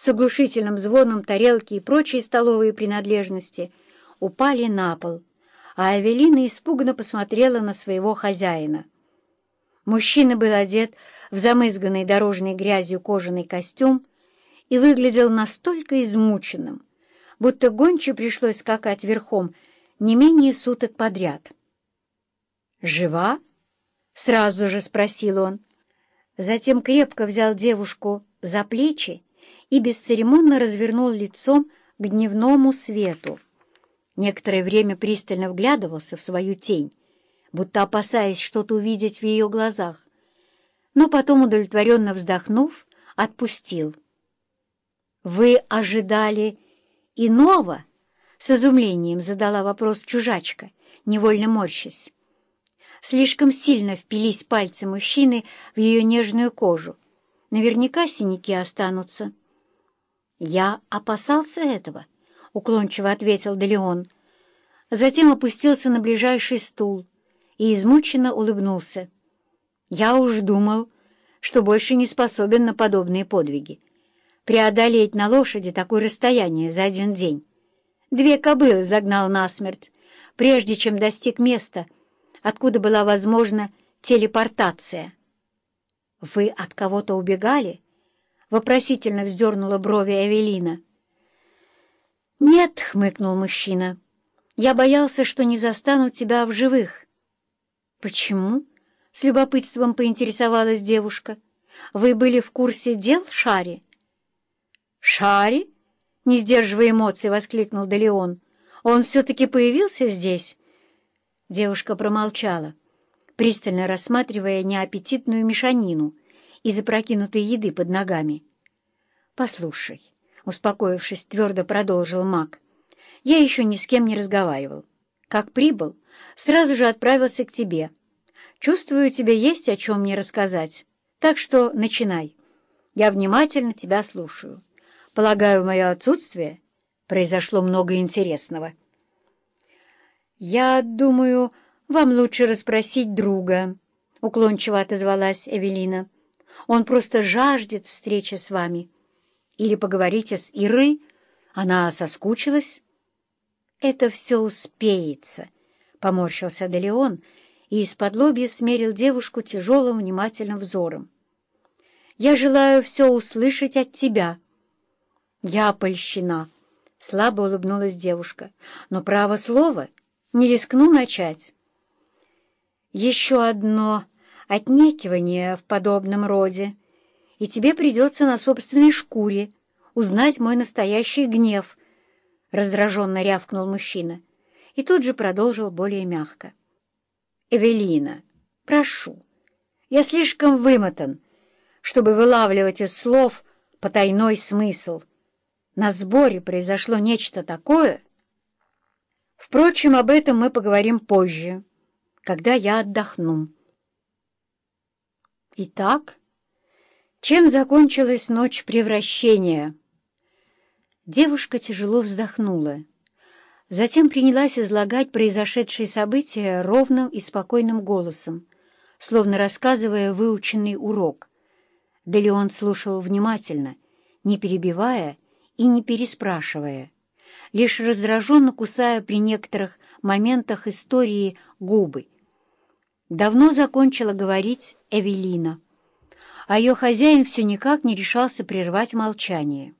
с оглушительным звоном тарелки и прочие столовые принадлежности упали на пол, а Эвелина испуганно посмотрела на своего хозяина. Мужчина был одет в замызганный дорожной грязью кожаный костюм и выглядел настолько измученным, будто гонче пришлось скакать верхом не менее суток подряд. «Жива?» — сразу же спросил он. Затем крепко взял девушку за плечи и бесцеремонно развернул лицом к дневному свету. Некоторое время пристально вглядывался в свою тень, будто опасаясь что-то увидеть в ее глазах, но потом, удовлетворенно вздохнув, отпустил. «Вы ожидали иного?» — с изумлением задала вопрос чужачка, невольно морщась. Слишком сильно впились пальцы мужчины в ее нежную кожу. Наверняка синяки останутся. «Я опасался этого», — уклончиво ответил Делеон. Затем опустился на ближайший стул и измученно улыбнулся. «Я уж думал, что больше не способен на подобные подвиги. Преодолеть на лошади такое расстояние за один день. Две кобылы загнал насмерть, прежде чем достиг места — откуда была возможна телепортация. «Вы от кого-то убегали?» — вопросительно вздернула брови Эвелина. «Нет», — хмыкнул мужчина, — «я боялся, что не застану тебя в живых». «Почему?» — с любопытством поинтересовалась девушка. «Вы были в курсе дел Шари?» «Шари?» — не сдерживая эмоций, воскликнул Делеон. «Он все-таки появился здесь?» Девушка промолчала, пристально рассматривая неаппетитную мешанину из опрокинутой еды под ногами. «Послушай», — успокоившись, твердо продолжил маг, — «я еще ни с кем не разговаривал. Как прибыл, сразу же отправился к тебе. Чувствую, тебе есть о чем мне рассказать, так что начинай. Я внимательно тебя слушаю. Полагаю, мое отсутствие произошло много интересного». «Я думаю, вам лучше расспросить друга», — уклончиво отозвалась Эвелина. «Он просто жаждет встречи с вами. Или поговорите с Ирой, она соскучилась». «Это все успеется», — поморщился Делеон и из-под лобья смерил девушку тяжелым внимательным взором. «Я желаю все услышать от тебя». «Я польщена», — слабо улыбнулась девушка. «Но право слово...» не рискну начать. Еще одно отнекивание в подобном роде, и тебе придется на собственной шкуре узнать мой настоящий гнев, — раздраженно рявкнул мужчина и тут же продолжил более мягко. «Эвелина, прошу, я слишком вымотан, чтобы вылавливать из слов потайной смысл. На сборе произошло нечто такое, — Впрочем, об этом мы поговорим позже, когда я отдохну. Итак, чем закончилась ночь превращения? Девушка тяжело вздохнула. Затем принялась излагать произошедшие события ровным и спокойным голосом, словно рассказывая выученный урок. Да Леон слушал внимательно, не перебивая и не переспрашивая лишь раздраженно кусая при некоторых моментах истории губы. Давно закончила говорить Эвелина, а ее хозяин все никак не решался прервать молчание.